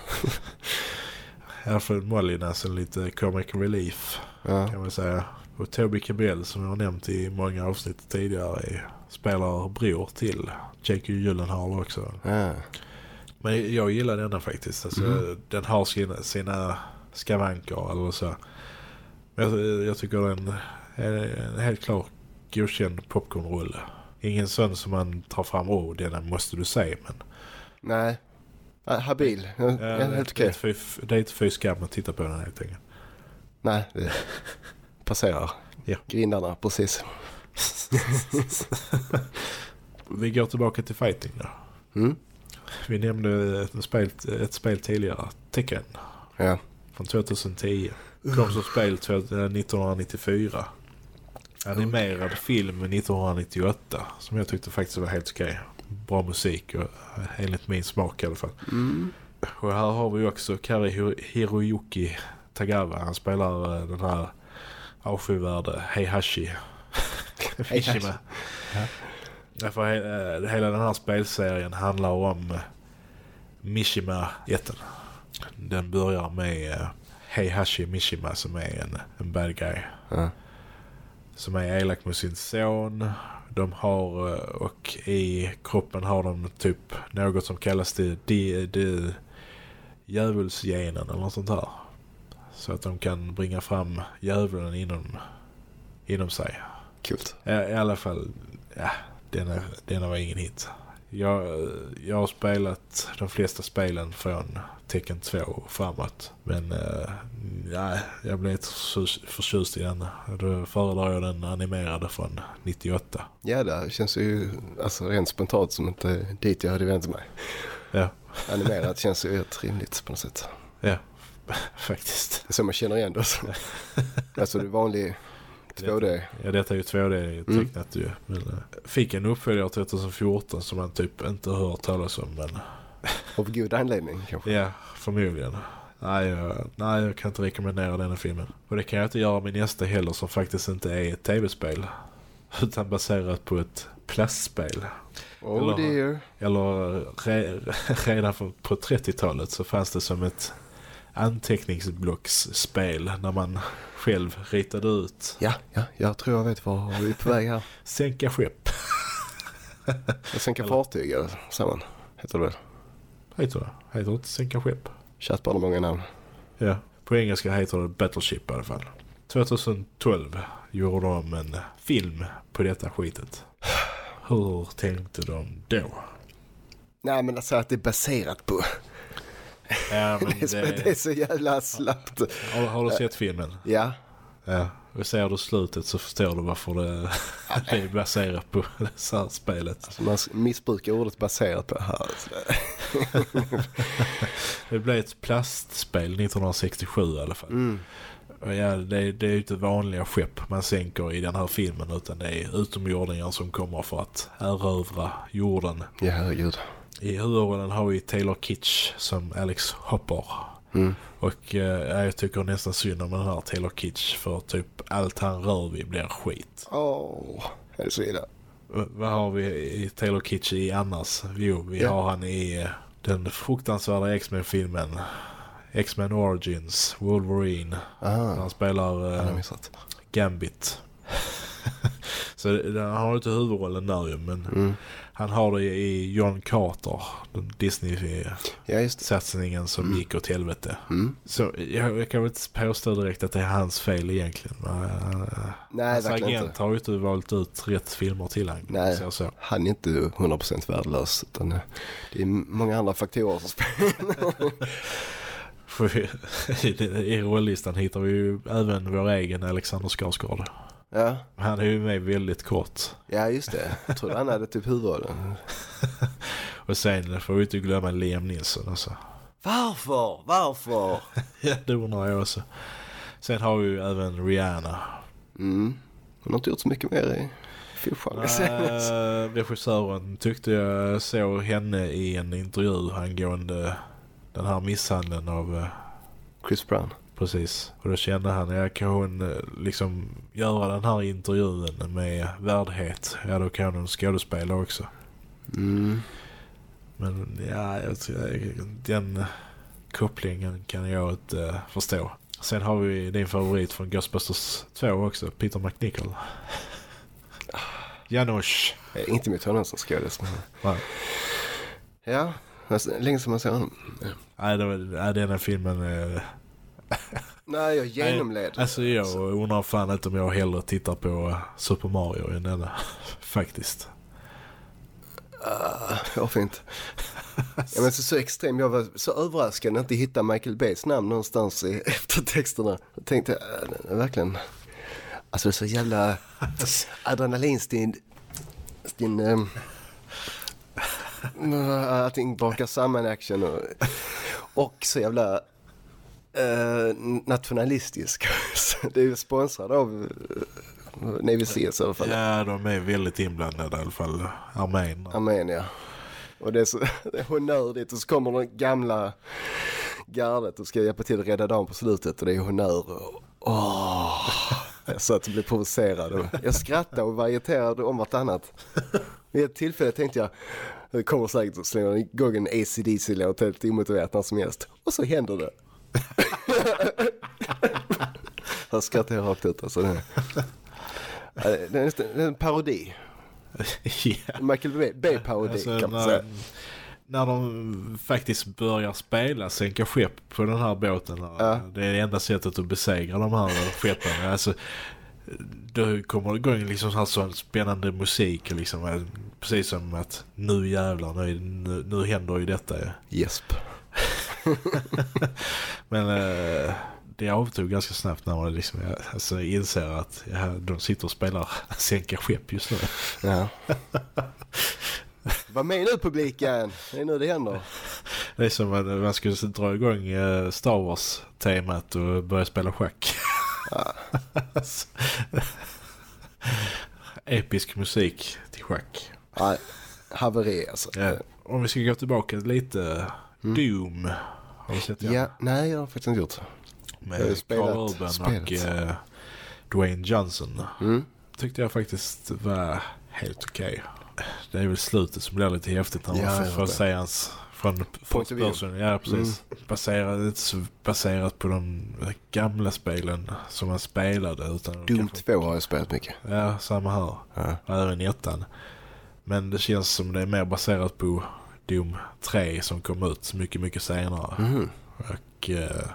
Alfred Molina som lite comic relief Ja. kan man säga. Och Toby Cabell som jag har nämnt i många avsnitt tidigare spelar bror till Jake Gyllenhaal också. Ja. Men jag gillar denna faktiskt. Alltså, Den har sina, sina skavanker eller så. Men jag, jag tycker den är en helt klar godkänd popcornrulle. Ingen sån som man tar fram, oh denna måste du se. Men Nej. Ja, habil. Ja, helt okej. fy- det är inte fy skam att titta på den helt enkelt. Nej, det passerar Ja. grindarna precis. Vi går tillbaka till fighting då. Mm. Vi nämnde ett spel, ett spel tidigare, Tekken, Ja. från 2010. Kom som spel till- eh, 1994. Animerad film 1998 som jag tyckte faktiskt var helt okej. Bra musik och eh, enligt min smak i alla fall. Mm. Och här har vi också Kari Hiro- Hiroyuki Tagawa. Han spelar eh, den här avskyvärde Heihachi. Mishima. Därför he- eh, hela den här spelserien handlar om eh, Mishima-jätten. Den börjar med eh, Heihachi Mishima som är en, en bad guy. Ja. Som är elak mot sin son. De har, och i kroppen har de typ något som kallas det, det, det djävulsgenen eller något sånt här. Så att de kan bringa fram djävulen inom, inom sig. Kul. I, I alla fall, ja, denna, denna var ingen hit. Jag, jag har spelat de flesta spelen från Tekken 2 och framåt. Men eh, nej, jag blev inte förtjust- i denna. Då föredrar jag den animerade från 98. Ja, det känns ju alltså, rent spontant som inte dit jag hade vänt mig. Ja, Animerat känns ju rätt rimligt på något sätt. ja faktiskt. Det är så man känner igen det. alltså det är vanlig 2D. Ja, detta är ju 2D tecknat ju. Men, eh, fick en uppföljare 2014 som man typ inte hört talas om. Men Av god anledning kanske. Ja, förmodligen. Nej jag, nej, jag kan inte rekommendera denna filmen. Och det kan jag inte göra med nästa heller som faktiskt inte är ett tv-spel. Utan baserat på ett plastspel. Oh Eller- dear. Eller re, redan på 30-talet så fanns det som ett anteckningsblocksspel när man själv ritade ut Ja, ja, jag tror jag vet var vi är på väg här. sänka skepp. Sänker fartyg eller samman. Heter det väl? Heter det? Heter det inte sänka skepp? Chattbarn har många namn. Ja, på engelska heter det Battleship i alla fall. 2012 gjorde de en film på detta skitet. Hur tänkte de då? Nej men alltså att det är baserat på. Ja, men Det är så, det är så jävla slappt. har, har du sett filmen? Ja. Ja. Och ser du slutet så förstår du varför det, det är baserat på det här spelet. Man missbrukar ordet baserat på här. Det blev ett plastspel 1967 i alla fall. Och ja, det, det är ju inte vanliga skepp man sänker i den här filmen utan det är utomjordingar som kommer för att erövra jorden. Ja herregud. I huvudrollen har vi Taylor Kitsch som Alex Hopper. Och eh, jag tycker nästan synd om den här Taylor Kitsch för typ allt han rör vid blir skit. Åh, är det så illa? Vad har vi i Taylor Kitsch i annars? Jo, vi Ja. har han i eh, den fruktansvärda X-Men-filmen. X-Men Origins, Wolverine. Aha, Han spelar eh. Gambit. Så han har inte huvudrollen där ju, men Mm. han har det i John Carter, den Disney Ja just det. satsningen som gick åt helvete. Mm. Så jag, jag kan väl inte påstå direkt att det är hans fel egentligen. Men, uh, Nej hans agent inte. har ju inte valt ut rätt filmer till han. Nej. Så, så. Han är inte 100% värdelös. Utan eh, det är många andra faktorer som spelar. I, I rollistan hittar vi ju även vår egen Alexander Skarsgård. Ja. Han är ju med väldigt kort. ja just det. Jag trodde han hade typ huvudrollen. Och sen får vi inte glömma Liam Neeson alltså. Varför? Varför? Ja, det undrar jag också. Sen har vi ju även Rihanna. Mm. Hon har inte gjort så mycket mer i. Äh, regissören tyckte jag såg henne i en intervju angående den här misshandeln av eh, Chris Brown. Precis. Och då kände han, jag kan hon eh, liksom göra den här intervjun med värdighet. Ja, då kan hon skådespela också. Mm. Men ja, tror- den kopplingen kan jag inte eh, förstå. Sen har vi din favorit från Ghostbusters 2 också, Peter McNichol. Är inte emot honom som skådis. men-. Ja, alltså, länge som man ser honom. Nej, det var, nej, den här filmen... Nej, jag genomled. alltså jag undrar fan inte om jag hellre tittar på eh, Super Mario än denna. Faktiskt. Ja, fint. Ja, men så, så extrem. Jag var så överraskad när jag inte hittade Michael Bays namn någonstans i eftertexterna. Jag tänkte, äh, verkligen... Alltså det är så jävla adrenalinstinn. Din... Um, allting bakar samman action och, och så jävla eh, nationalistisk. Det är ju sponsrad av uh, Navy Seals i alla fall. Ja, de är väldigt inblandade i alla fall. Armén. Armén ja. Och det är så det är honnör dit och så kommer den gamla gardet och ska hjälpa till att rädda dagen på slutet och det är honnör. Och, åh, jag satt och blev provocerad jag skrattade och var irriterad om vartannat. Vid ett tillfälle tänkte jag det kommer säkert att slå igång en ACDC-låt helt omotiverat när som helst. Och så händer det. Jag skrattar jag rakt ut alltså. Det är, det är nästan- det är en parodi. ja. Michael Bay- Bay-parodi Alltså, kan man när, säga. när de faktiskt börjar spela sänka skepp på den här båten. Ja. Det är det enda sättet att besegra de här skeppen. Alltså, då kommer det igång liksom så sån spännande musik. Liksom, precis som att nu jävlar, nu, nu, nu händer ju detta. Ja. Men eh, det avtog ganska snabbt när man liksom, ja, alltså, inser att ja, de sitter och spelar sänka skepp just nu. Ja. Var med nu publiken, det är nu det händer. Det är som att man skulle dra igång eh, Star Wars-temat och börja spela schack. Episk musik till schack. Nej, haveri alltså. Ja. Om vi ska gå tillbaka lite. Doom. Har du sett den? Ja, nej jag har faktiskt inte gjort. Med Carl Urban och eh, Dwayne Johnson. Mm. Tyckte jag faktiskt var helt okej. Det är väl slutet som blir lite häftigt när man Ja, får, se hans från person. Ja, precis. Baserat, inte så baserat på de gamla spelen som man spelade. Utan Doom kanske- 2 har jag spelat mycket. Ja, samma här. Ja. Även ettan. Men det känns som det är mer baserat på Doom 3 som kom ut mycket, mycket senare. Mhm. Och eh,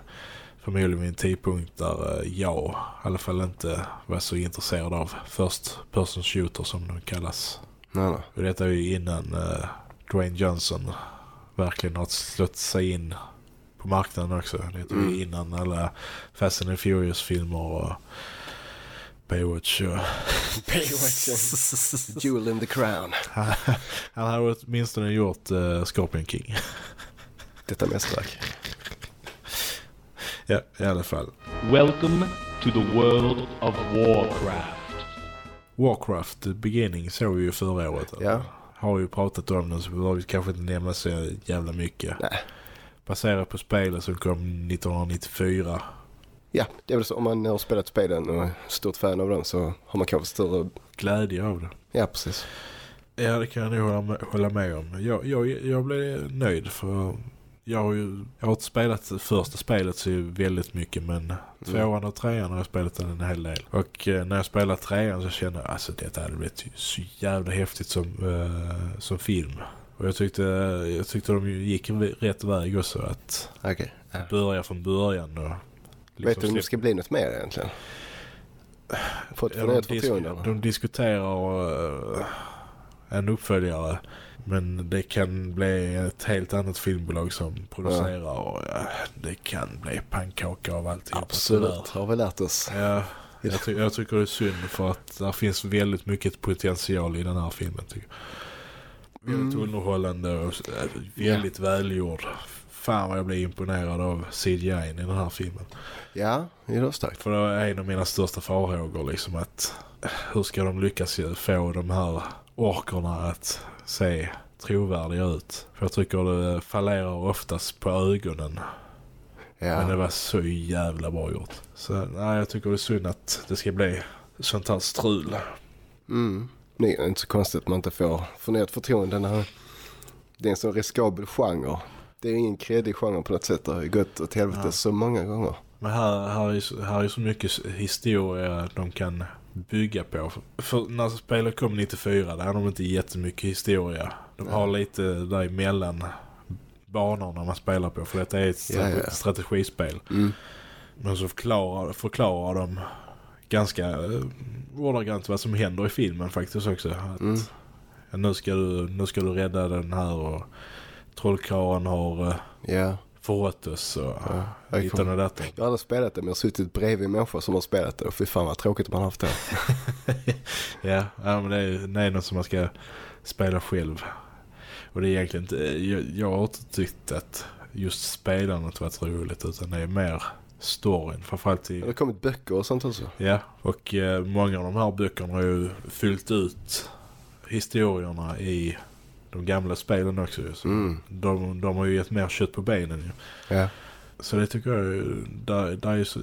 förmodligen vid en tidpunkt där eh, jag i alla fall inte var så intresserad av first person shooter som de kallas. Nej, nej. Och detta är ju innan eh, Dwayne Johnson verkligen har slått sig in på marknaden också. Det är ju innan alla Fast and Furious-filmer och Baywatch och... Jewel in the crown. Han har åtminstone gjort uh, Scorpion King. Detta mästerverk. ja, i alla fall. Welcome to the world of Warcraft. Warcraft The Beginning såg vi ju förra året. Ja. Har ju pratat om den så vi behöver kanske inte nämna så jävla mycket. Nej. Baserat på spelet som kom 1994. Ja, det är väl så om man har spelat spelen och är stort fan av dem så har man kanske större... Glädje av det. Ja, precis. Ja, det kan jag nog hålla med, hålla med om. Jag, jag, jag blev nöjd för jag har ju jag har inte spelat första spelet så väldigt mycket men tvåan och trean har jag spelat en hel del. Och eh, när jag spelade trean så kände jag alltså detta hade blivit så jävla häftigt som, eh, som film. Och jag tyckte, jag tyckte de gick rätt väg också att. Ja. börja från början och Vet du om det släpp- ska bli något mer egentligen? Fått Ja, förnyat de, disk- förtroende? eller? de diskuterar eh, en uppföljare men det kan bli ett helt annat filmbolag som producerar och ja, det kan bli pannkaka av allting. Absolut, har vi lärt oss. Ja, jag, ty jag tycker det är synd för att det finns väldigt mycket potential i den här filmen tycker jag. Väldigt Mm. underhållande och eh, väldigt välgjord fan vad jag blev imponerad av CGI i den här filmen. Ja, det är starkt. För det är en av mina största farhågor liksom att hur ska de lyckas få de här orkerna att se trovärdiga ut? För jag tycker det fallerar oftast på ögonen. Men det Ja, var så jävla bra gjort. Så nej, jag tycker det är synd att det ska bli sånt här strul. mm. Det är inte så konstigt att man inte får förnyat förtroende när det är en sån riskabel genre. Det är ingen kredig genre på något sätt. Det har ju gått åt helvete Ja. så många gånger. Men här, här, är, här är så mycket historia de kan bygga på. För, när spelet kom 94, där har de inte jättemycket historia. De har lite däremellan banorna man spelar på. För detta är ett Ja, ja. strategispel. Mm. Men så förklarar, förklarar de ganska eh, ordagrant vad som händer i filmen faktiskt också. Att, Mm. ja, nu, ska du, nu ska du rädda den här och trollkarlen har eh, Ja, förrått oss och Ja, jag kommer- och detta. jag har aldrig spelat det men jag har suttit bredvid människor som har spelat det. Och fy fan vad tråkigt man har haft det. Ja, ja men det är, det är något som man ska spela själv. Och det är egentligen inte, jag, jag har inte tyckt att just spelandet varit roligt utan det är mer storyn. Framförallt Det i, har kommit böcker och sånt också. ja, och eh, många av de här böckerna har ju fyllt ut historierna i de gamla spelen också. Så Mm. de, de har ju gett mer kött på benen ju. Ja. Så det tycker jag där, där är ju så,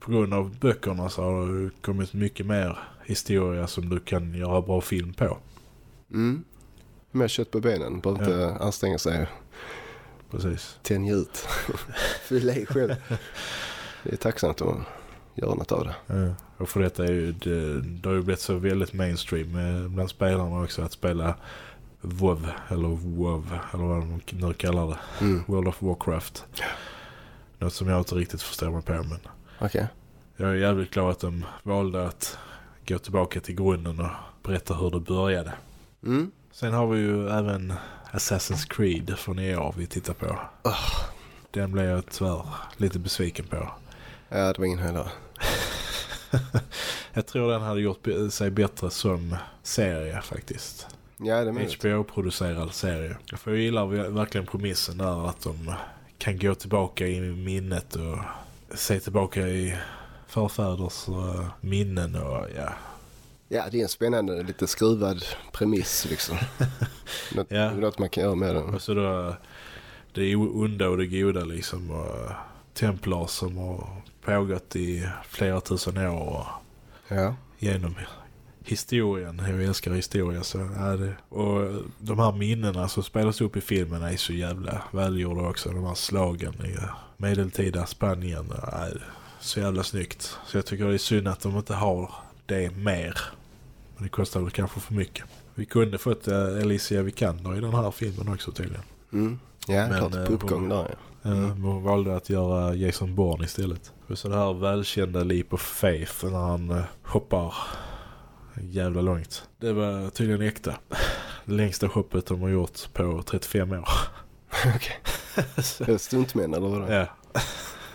på grund av böckerna så har det kommit mycket mer historia som du kan göra bra film på. Mm. Mer kött på benen. Behöver Ja. inte anstränga sig Precis. tänja ut. Fylla i själv. Det är tacksamt att göra något av det. Ja. Och för detta är ju, det, det har ju blivit så väldigt mainstream bland spelarna också att spela WoW eller WoW eller vad de nu kallar det. Mm. World of Warcraft. Något som jag inte riktigt förstår mig på men Okej. jag är jävligt glad att de valde att gå tillbaka till grunden och berätta hur det började. Mm. Sen har vi ju även Assassin's Creed från i år vi tittar på. Den blev jag tyvärr lite besviken på. Ja, det var ingen höjdare. Jag tror den hade gjort sig bättre som serie faktiskt. Ja, är. HBO-producerad serie. För jag gillar ver- verkligen premissen där att de kan gå tillbaka i minnet och se tillbaka i förfäders eh, minnen och ja. Ja, det är en spännande, lite skruvad premiss liksom. Något, Ja. något man kan göra med den. Och så då det onda och det goda liksom och templar som har pågått i flera tusen år och Ja. genom historien. Jag älskar historia. Så, ja, det, och de här minnena som spelas upp i filmen är så jävla välgjorda också. De här slagen i medeltida Spanien. Är så jävla snyggt. Så jag tycker det är synd att de inte har det mer. Men det kostar väl kanske för mycket. Vi kunde fått uh, Alicia Vikander i den här filmen också tydligen. Mm. Ja, Men, klart. eh, På uppgång där ja. Mm. Hon valde att göra Jason Bourne istället. Och så det här välkända Leap of Faith när han eh, hoppar jävla långt. Det var tydligen äkta. Det längsta hoppet de har gjort på 35 år. Okej. Det Stuntmän eller vadå? Ja.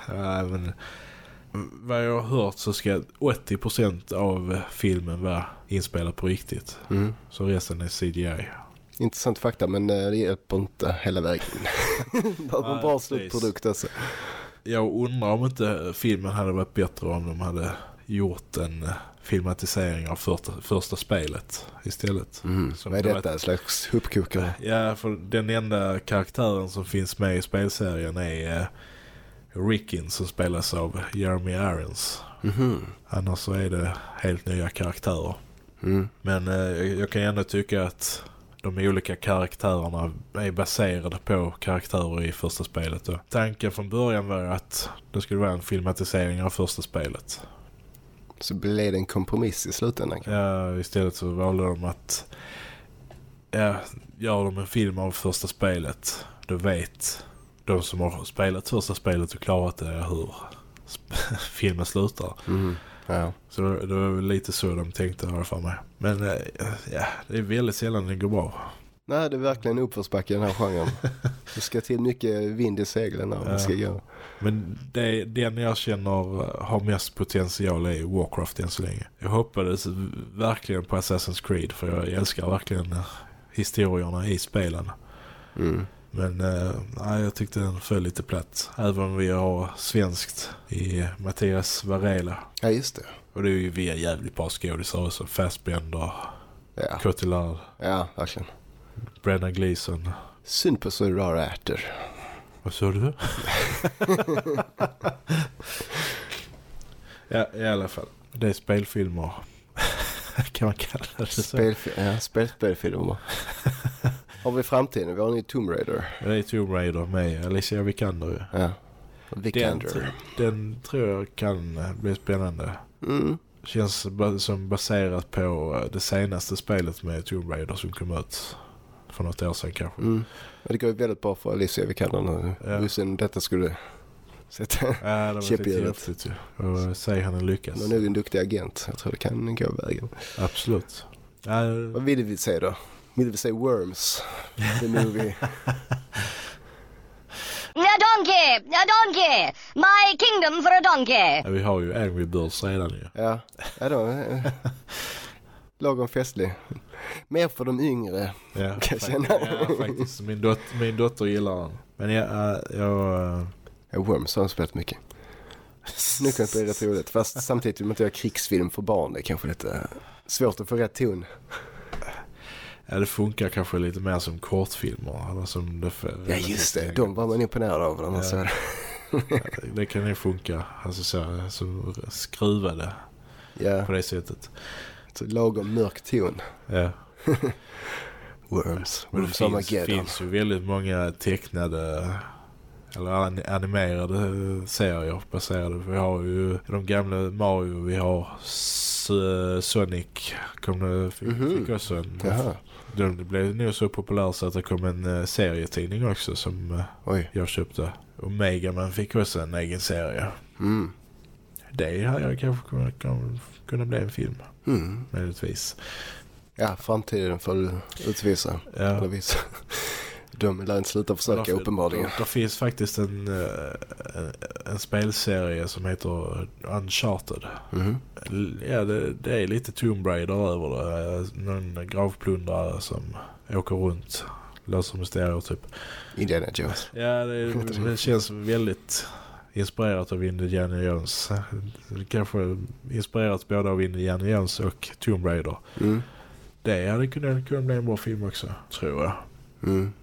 ja men, vad jag har hört så ska 80% av filmen vara inspelad på riktigt. Mm. Så resten är CGI. Intressant fakta men eh, det hjälper inte hela vägen. Behöver en bra slutprodukt alltså. Jag undrar om inte filmen hade varit bättre om de hade gjort en filmatisering av första, första spelet istället. Mm. Som Vad är det detta? En slags hopkokare? Ja, för den enda karaktären som finns med i spelserien är eh, Rickin som spelas av Jeremy Irons. Mhm. Annars så är det helt nya karaktärer. Mm. Men eh, jag kan ändå tycka att de olika karaktärerna är baserade på karaktärer i första spelet. Då. Tanken från början var att det skulle vara en filmatisering av första spelet. Så blev det en kompromiss i slutändan. Ja, istället så valde de att ja, gör de en film av första spelet då vet de som har spelat första spelet och klarat det hur filmen slutar. Mm. Ja. Så det, var lite så de tänkte här för mig. Men eh, ja, det är väldigt sällan det går bra. Nej, det är verkligen uppförsbacke i den här genren. Det ska till mycket vind i seglen när Ja. det ska gå. Men det, den jag känner har mest potential är Warcraft än så länge. Jag hoppades verkligen på Assassin's Creed för jag älskar verkligen eh, historierna i spelen. Mm. Men eh, jag tyckte den föll lite platt. Även om vi har svenskt i Mattias Varela. Ja, just det. Och det är ju via jävligt bra skådisar också. Fassbender, Ja, Cotillard, ja verkligen. Brennan Gleeson. Synd på så rara ärtor. Vad sa du? ja, i alla fall. Det är spelfilmer. kan man kalla det så? Spelfi- ja, spel, spelfilmer. har vi framtiden? Vi har en Tomb Raider. Det är Tomb Raider med Alicia Vikander. Ja. Den, Vikander. tr- den tror jag kan eh, bli spännande. Mm. Känns som baserat på eh, det senaste spelet med Tomb Raider som kom ut för något år sedan kanske. Mm. Men det går ju väldigt bra för Alicia Vikander nu. Ja. Ja. Visst detta skulle sätta... Ja, Käpp i hjulet. eh, säg han lyckas. Han är nog en duktig agent. Jag tror det kan gå vägen. Absolut. Ja, Vad vill vi se då? Vill vi se Worms? The movie. A donkey! A donkey! My kingdom for a donkey! ja, vi har ju Angry Birds redan ju. Ja, ja då. eh, Lagom festlig. Mer för de yngre. Ja, Kan jag fakt- känna. ja faktiskt. Min, dot min dotter gillar den. Men jag... äh, jag äh, Ja, Worms har spelat mycket. Nu kan det bli rätt roligt. Fast samtidigt vill man inte göra krigsfilm för barn. Det är kanske lite svårt att få rätt ton. ja, det funkar kanske lite mer som kortfilmer. Eller som det Ja just det, de var man imponerad av när man Ja. det. Det kan ju funka. Alltså så, så skruvade Ja, på det sättet. Lagom mörk ton. Ja. Worms. Men det Worms finns, finns ju väldigt många tecknade eller an- animerade serier baserade. Vi har ju de gamla Mario, vi har Sonic kom det, fick, Mhm. fick också en, de, det blev nog så populärt så att det kom en eh, serietidning också som eh, oj. jag köpte. Och Megaman fick också en egen serie. Mm. Det hade jag kanske kunnat, kunna bli en film, Mm. möjligtvis. Ja, framtiden får utvisa. Ja. Eller visa. De lär inte sluta försöka Därför- uppenbarligen. Det finns faktiskt en, eh, en, en spelserie som heter Uncharted. Mhm. Ja, det, det är lite Tomb Raider över det. Någon gravplundrare som åker runt. Löser mysterier typ. Indiana Jones. Ja, det, det känns väldigt inspirerat av Indiana Jones. Kanske inspirerat både av Indiana Jones och Tomb Raider. Mm. Det hade kunnat, kunnat bli en bra film också, tror jag. Mm.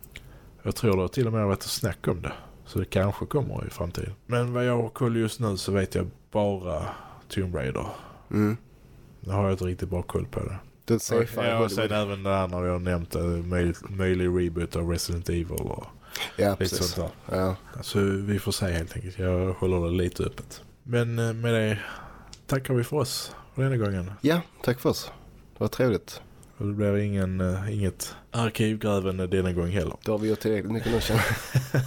Jag tror det till och med varit snack om det. Så det kanske kommer i framtiden. Men vad jag har koll just nu så vet jag bara Tomb Raider. Mm. Nu har jag inte riktigt bra koll på det. Den safea Ja, och sen även det andra vi har nämnt. eh, möj, möjlig reboot av Resident Evil och Ja, precis. Ja. Så vi får se helt enkelt. Jag håller det lite öppet. Men eh, med det tackar vi för oss för denna gången. ja, tack för oss. Det var trevligt. Och det blir ingen, eh, inget arkivgrävande denna gång heller. Då har vi gjort tillräckligt mycket nu känner.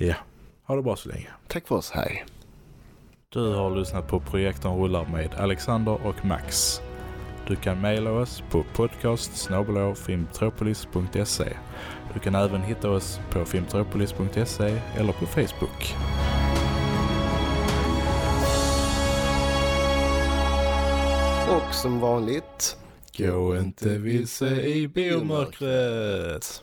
Ja, ha det bra så länge. Tack för oss, hej. Du har lyssnat på Projektorn rullar med Alexander och Max. Du kan mejla oss på podcast Du kan även hitta oss på filmtropolis.se eller på Facebook. Och som vanligt, Gå inte vilse i biomörkret.